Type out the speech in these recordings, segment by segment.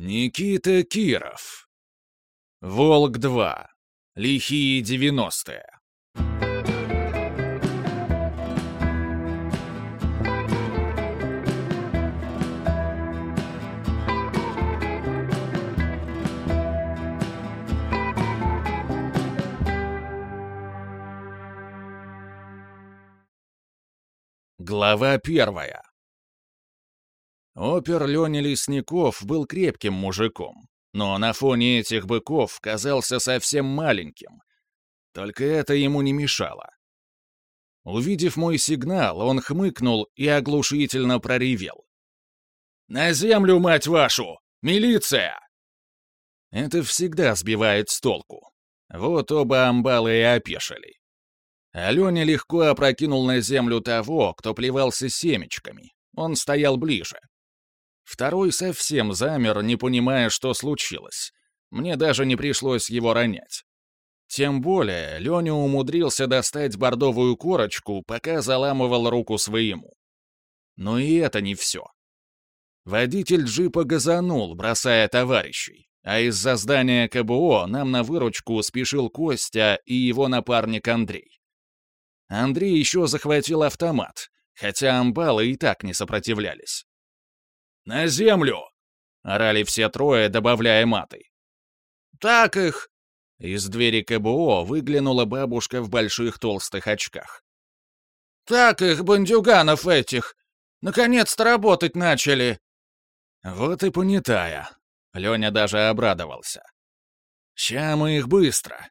Никита Киров. Волк-2. Лихие девяностые. Глава первая. Опер Леня Лесников был крепким мужиком, но на фоне этих быков казался совсем маленьким. Только это ему не мешало. Увидев мой сигнал, он хмыкнул и оглушительно проревел. «На землю, мать вашу! Милиция!» Это всегда сбивает с толку. Вот оба амбалы и опешили. Аленя легко опрокинул на землю того, кто плевался семечками. Он стоял ближе. Второй совсем замер, не понимая, что случилось. Мне даже не пришлось его ронять. Тем более, Леня умудрился достать бордовую корочку, пока заламывал руку своему. Но и это не все. Водитель джипа газанул, бросая товарищей, а из-за здания КБО нам на выручку спешил Костя и его напарник Андрей. Андрей еще захватил автомат, хотя амбалы и так не сопротивлялись. «На землю!» — орали все трое, добавляя маты. «Так их!» Из двери КБО выглянула бабушка в больших толстых очках. «Так их, бандюганов этих! Наконец-то работать начали!» Вот и понятая. Леня даже обрадовался. «Ща мы их быстро.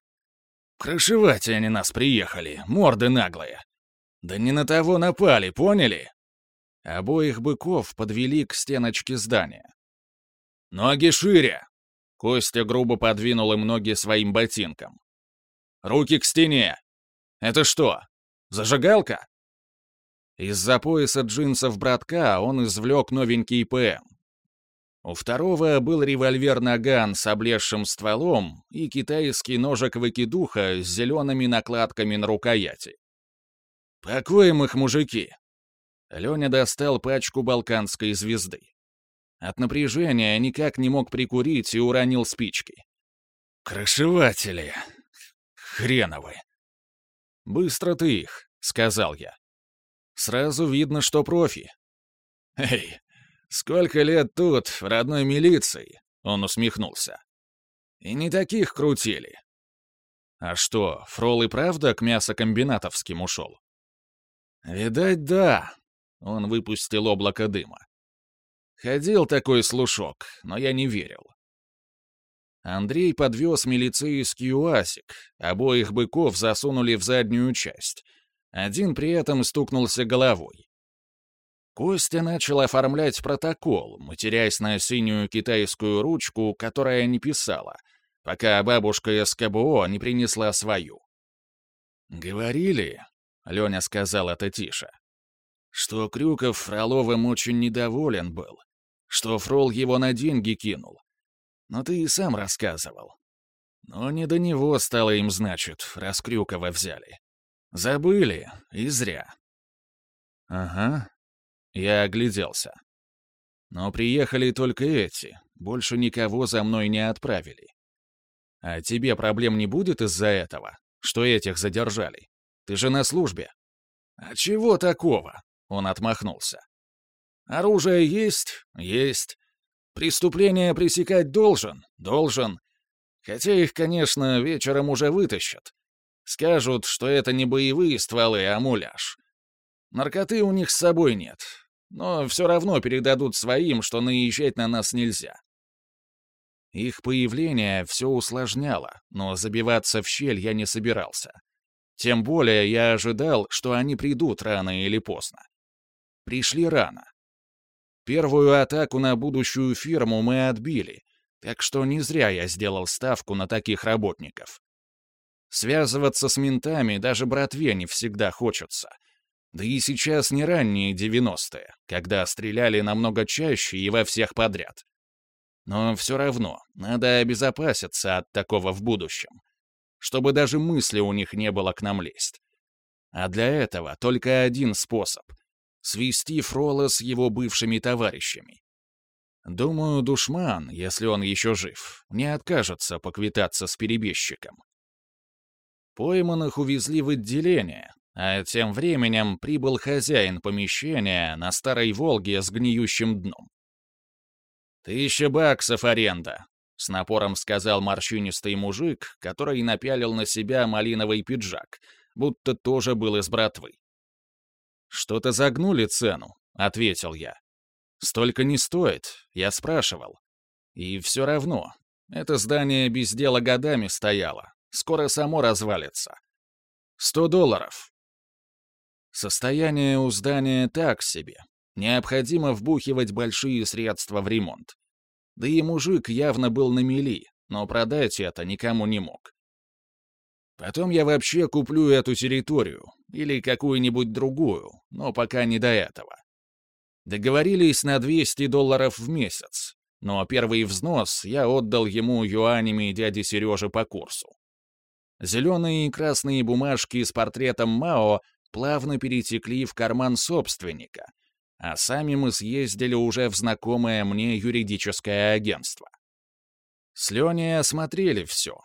Крышевать они нас приехали, морды наглые. Да не на того напали, поняли?» Обоих быков подвели к стеночке здания. «Ноги шире!» Костя грубо подвинул им ноги своим ботинком. «Руки к стене! Это что, зажигалка?» Из-за пояса джинсов братка он извлек новенький ПМ. У второго был револьвер-наган с облезшим стволом и китайский ножик-выкидуха с зелеными накладками на рукояти. «Покоим их, мужики!» Леня достал пачку балканской звезды. От напряжения никак не мог прикурить и уронил спички. «Крышеватели! Хреновы!» «Быстро ты их», — сказал я. «Сразу видно, что профи». «Эй, сколько лет тут, в родной милиции?» — он усмехнулся. «И не таких крутили». «А что, Фрол и правда к мясокомбинатовским ушел?» «Видать, да», он выпустил облако дыма. Ходил такой слушок, но я не верил. Андрей подвез милицейский уазик, обоих быков засунули в заднюю часть. Один при этом стукнулся головой. Костя начал оформлять протокол, матерясь на синюю китайскую ручку, которая не писала, пока бабушка из КБО не принесла свою. «Говорили», — Леня сказал это тише, что Крюков Фроловым очень недоволен был, что Фрол его на деньги кинул. Но ты и сам рассказывал. Но не до него стало им, значит, раз Крюкова взяли. Забыли, и зря. Ага. Я огляделся. Но приехали только эти, больше никого за мной не отправили. А тебе проблем не будет из-за этого, что этих задержали? Ты же на службе. А чего такого? Он отмахнулся. «Оружие есть? Есть. Преступление пресекать должен? Должен. Хотя их, конечно, вечером уже вытащат. Скажут, что это не боевые стволы, а муляж. Наркоты у них с собой нет. Но все равно передадут своим, что наезжать на нас нельзя. Их появление все усложняло, но забиваться в щель я не собирался. Тем более я ожидал, что они придут рано или поздно пришли рано. Первую атаку на будущую фирму мы отбили, так что не зря я сделал ставку на таких работников. Связываться с ментами даже братве не всегда хочется. Да и сейчас не ранние девяностые, когда стреляли намного чаще и во всех подряд. Но все равно надо обезопаситься от такого в будущем, чтобы даже мысли у них не было к нам лезть. А для этого только один способ свести Фрола с его бывшими товарищами. Думаю, душман, если он еще жив, не откажется поквитаться с перебежчиком. Пойманных увезли в отделение, а тем временем прибыл хозяин помещения на старой «Волге» с гниющим дном. «Тысяча баксов аренда», — с напором сказал морщинистый мужик, который напялил на себя малиновый пиджак, будто тоже был из братвы. «Что-то загнули цену», — ответил я. «Столько не стоит», — я спрашивал. «И все равно. Это здание без дела годами стояло. Скоро само развалится. Сто долларов». Состояние у здания так себе. Необходимо вбухивать большие средства в ремонт. Да и мужик явно был на мели, но продать это никому не мог. Потом я вообще куплю эту территорию, или какую-нибудь другую, но пока не до этого. Договорились на 200 долларов в месяц, но первый взнос я отдал ему юанями дяди Сережи по курсу. Зеленые и красные бумажки с портретом Мао плавно перетекли в карман собственника, а сами мы съездили уже в знакомое мне юридическое агентство. С Леней осмотрели все.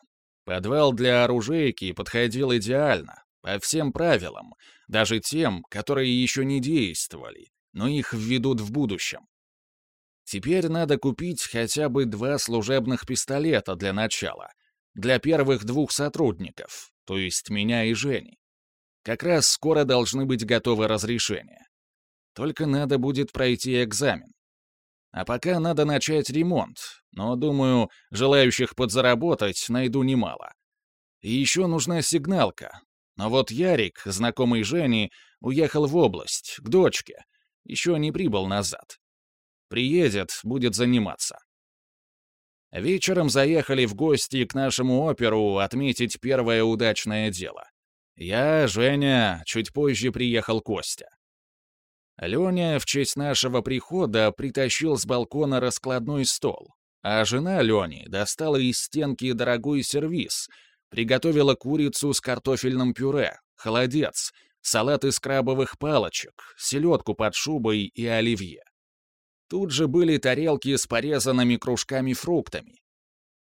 Подвал для оружейки подходил идеально, по всем правилам, даже тем, которые еще не действовали, но их введут в будущем. Теперь надо купить хотя бы два служебных пистолета для начала, для первых двух сотрудников, то есть меня и Жени. Как раз скоро должны быть готовы разрешения. Только надо будет пройти экзамен. А пока надо начать ремонт, но, думаю, желающих подзаработать найду немало. И еще нужна сигналка. Но вот Ярик, знакомый Жени, уехал в область, к дочке, еще не прибыл назад. Приедет, будет заниматься. Вечером заехали в гости к нашему оперу отметить первое удачное дело. Я, Женя, чуть позже приехал Костя. Леня в честь нашего прихода притащил с балкона раскладной стол, а жена Лени достала из стенки дорогой сервиз, приготовила курицу с картофельным пюре, холодец, салат из крабовых палочек, селедку под шубой и оливье. Тут же были тарелки с порезанными кружками фруктами.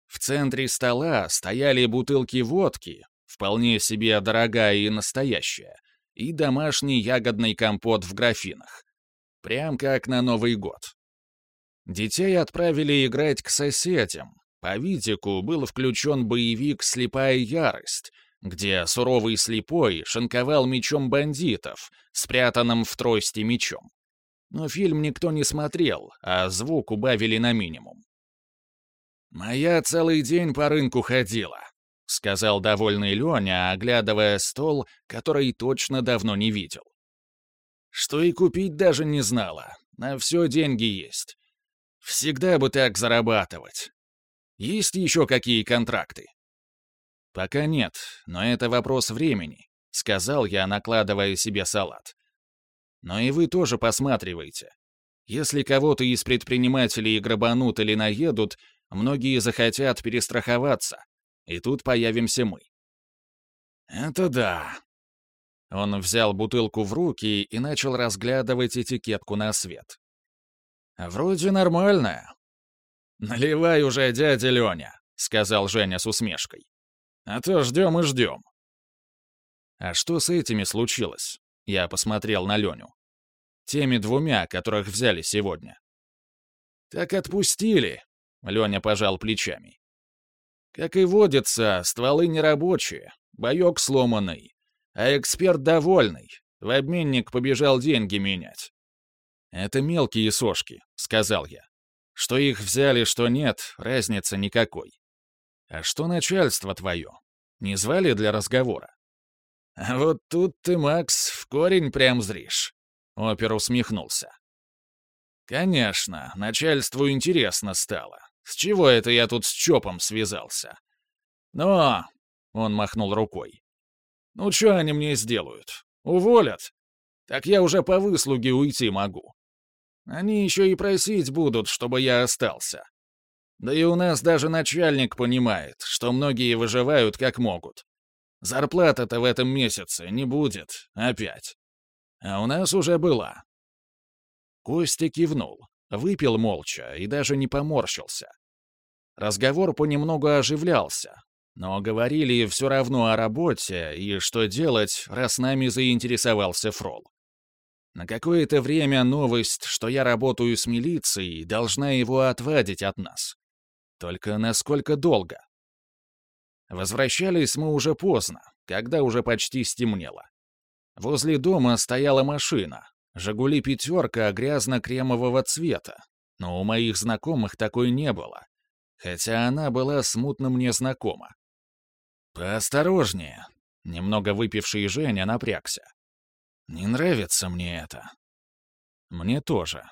В центре стола стояли бутылки водки, вполне себе дорогая и настоящая, и домашний ягодный компот в графинах. Прям как на Новый год. Детей отправили играть к соседям. По видику был включен боевик «Слепая ярость», где суровый слепой шинковал мечом бандитов, спрятанным в трости мечом. Но фильм никто не смотрел, а звук убавили на минимум. «Моя целый день по рынку ходила», — сказал довольный Леня, оглядывая стол, который точно давно не видел. «Что и купить даже не знала. На все деньги есть. Всегда бы так зарабатывать. Есть еще какие контракты?» «Пока нет, но это вопрос времени», — сказал я, накладывая себе салат. «Но и вы тоже посматривайте. Если кого-то из предпринимателей грабанут или наедут, многие захотят перестраховаться, и тут появимся мы». «Это да». Он взял бутылку в руки и начал разглядывать этикетку на свет. «Вроде нормальная». «Наливай уже, дядя Леня», — сказал Женя с усмешкой. А то ждем и ждем. А что с этими случилось? Я посмотрел на Леню. Теми двумя, которых взяли сегодня. Так отпустили, Леня пожал плечами. Как и водится, стволы нерабочие, боек сломанный, а эксперт довольный. В обменник побежал деньги менять. «Это мелкие сошки», — сказал я. «Что их взяли, что нет, разницы никакой. «А что начальство твое? Не звали для разговора?» «А вот тут ты, Макс, в корень прям зришь», — опер усмехнулся. «Конечно, начальству интересно стало. С чего это я тут с ЧОПом связался? Но...» — он махнул рукой. «Ну что они мне сделают? Уволят? Так я уже по выслуге уйти могу. Они еще и просить будут, чтобы я остался. Да и у нас даже начальник понимает, что многие выживают как могут. Зарплата-то в этом месяце не будет, опять. А у нас уже была. Костя кивнул. Выпил молча и даже не поморщился. Разговор понемногу оживлялся, но говорили все равно о работе и что делать, раз нами заинтересовался Фрол. На какое-то время новость, что я работаю с милицией, должна его отвадить от нас. Только насколько долго? Возвращались мы уже поздно, когда уже почти стемнело. Возле дома стояла машина, «Жигули пятерка» грязно-кремового цвета, но у моих знакомых такой не было, хотя она была смутно мне знакома. «Поосторожнее», — немного выпивший Женя напрягся. «Не нравится мне это». «Мне тоже».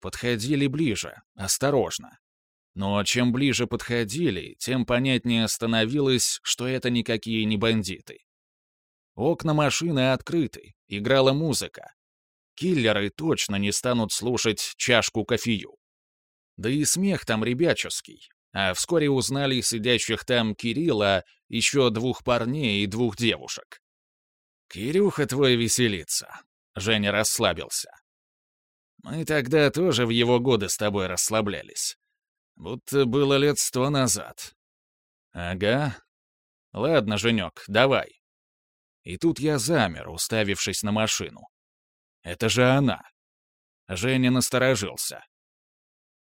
Подходили ближе, осторожно. Но чем ближе подходили, тем понятнее становилось, что это никакие не бандиты. Окна машины открыты, играла музыка. Киллеры точно не станут слушать чашку кофею. Да и смех там ребяческий. А вскоре узнали сидящих там Кирилла, еще двух парней и двух девушек. «Кирюха твой веселится», — Женя расслабился. «Мы тогда тоже в его годы с тобой расслаблялись. Будто было лет сто назад». «Ага. Ладно, Женек, давай». И тут я замер, уставившись на машину. Это же она. Женя насторожился.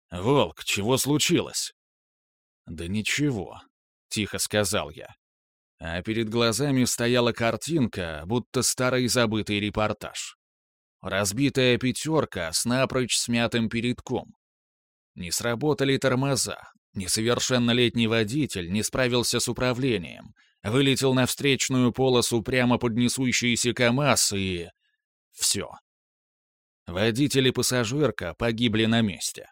«Волк, чего случилось?» «Да ничего», — тихо сказал я. А перед глазами стояла картинка, будто старый забытый репортаж. Разбитая пятерка с напрочь смятым передком. Не сработали тормоза. Несовершеннолетний водитель не справился с управлением. Вылетел на встречную полосу прямо под несущийся КамАЗ и... Все. Водитель и пассажирка погибли на месте.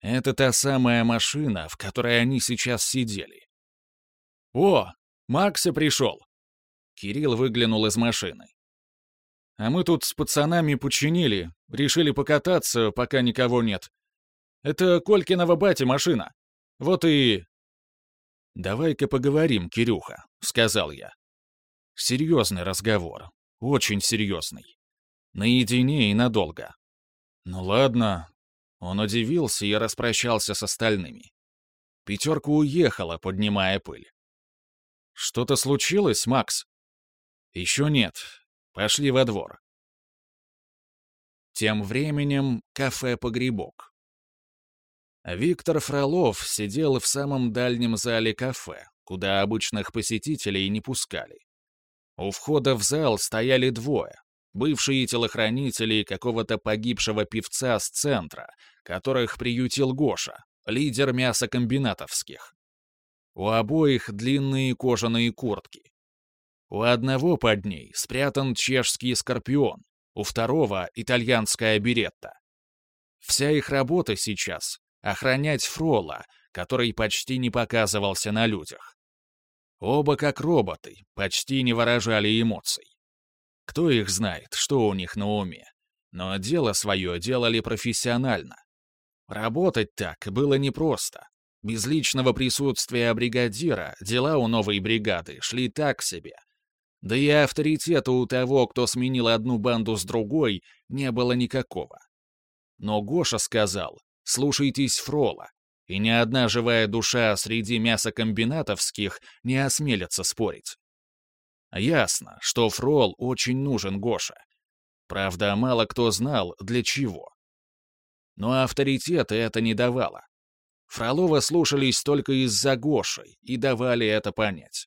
Это та самая машина, в которой они сейчас сидели. «О, Макса пришел!» Кирилл выглянул из машины. «А мы тут с пацанами починили, решили покататься, пока никого нет. Это Колькиного бати машина. Вот и...» «Давай-ка поговорим, Кирюха», — сказал я. «Серьезный разговор. Очень серьезный. Наедине и надолго». «Ну ладно». Он удивился и распрощался с остальными. Пятерка уехала, поднимая пыль. «Что-то случилось, Макс?» «Еще нет. Пошли во двор». Тем временем кафе «Погребок». Виктор Фролов сидел в самом дальнем зале кафе, куда обычных посетителей не пускали. У входа в зал стояли двое, бывшие телохранители какого-то погибшего певца с центра, которых приютил Гоша, лидер мясокомбинатовских. У обоих длинные кожаные куртки. У одного под ней спрятан чешский скорпион, у второго — итальянская беретта. Вся их работа сейчас охранять Фрола, который почти не показывался на людях. Оба как роботы, почти не выражали эмоций. Кто их знает, что у них на уме. Но дело свое делали профессионально. Работать так было непросто. Без личного присутствия бригадира дела у новой бригады шли так себе. Да и авторитета у того, кто сменил одну банду с другой, не было никакого. Но Гоша сказал, Слушайтесь Фрола, и ни одна живая душа среди мясокомбинатовских не осмелится спорить. Ясно, что Фрол очень нужен Гоше. Правда, мало кто знал, для чего. Но авторитета это не давало. Фролова слушались только из-за Гоши и давали это понять.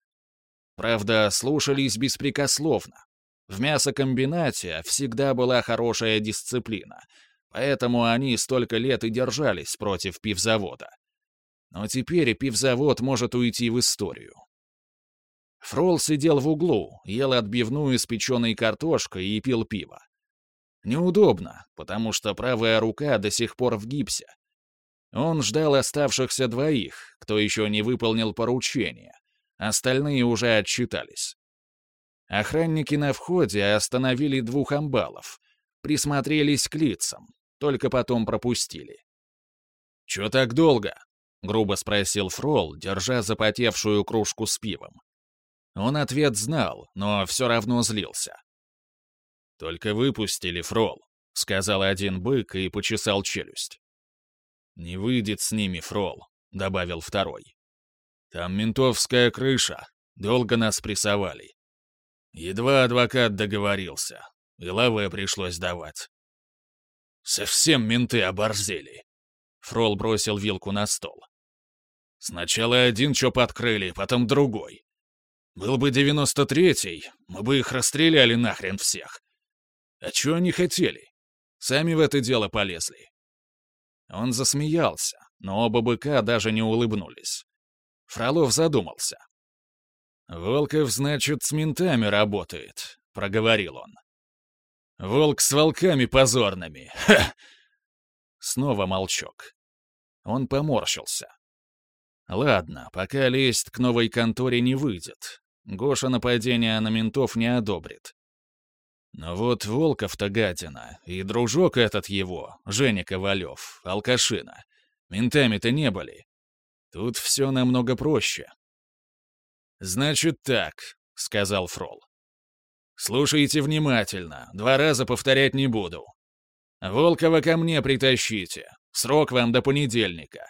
Правда, слушались беспрекословно. В мясокомбинате всегда была хорошая дисциплина, Поэтому они столько лет и держались против пивзавода. Но теперь пивзавод может уйти в историю. Фрол сидел в углу, ел отбивную с печеной картошкой и пил пиво. Неудобно, потому что правая рука до сих пор в гипсе. Он ждал оставшихся двоих, кто еще не выполнил поручение. Остальные уже отчитались. Охранники на входе остановили двух амбалов, присмотрелись к лицам, только потом пропустили. «Чё так долго?» — грубо спросил Фрол, держа запотевшую кружку с пивом. Он ответ знал, но все равно злился. «Только выпустили, Фрол», — сказал один бык и почесал челюсть. «Не выйдет с ними, Фрол», — добавил второй. «Там ментовская крыша. Долго нас прессовали. Едва адвокат договорился, и лаве пришлось давать. Совсем менты оборзели. Фрол бросил вилку на стол. Сначала один чоп открыли, потом другой. Был бы девяносто третий, мы бы их расстреляли нахрен всех. А чего они хотели? Сами в это дело полезли. Он засмеялся, но оба быка даже не улыбнулись. Фролов задумался. «Волков, значит, с ментами работает», — проговорил он. «Волк с волками позорными! Ха!» Снова молчок. Он поморщился. «Ладно, пока лезть к новой конторе не выйдет. Гоша нападение на ментов не одобрит. Но вот Волков-то гадина, и дружок этот его, Женя Ковалев, алкашина, ментами-то не были. Тут все намного проще. «Значит так», — сказал Фрол. «Слушайте внимательно, два раза повторять не буду. Волкова ко мне притащите, срок вам до понедельника.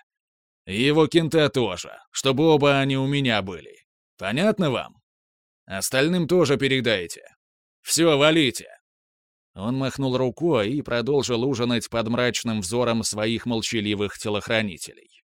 И его кента тоже, чтобы оба они у меня были. Понятно вам? Остальным тоже передайте. Все, валите!» Он махнул рукой и продолжил ужинать под мрачным взором своих молчаливых телохранителей.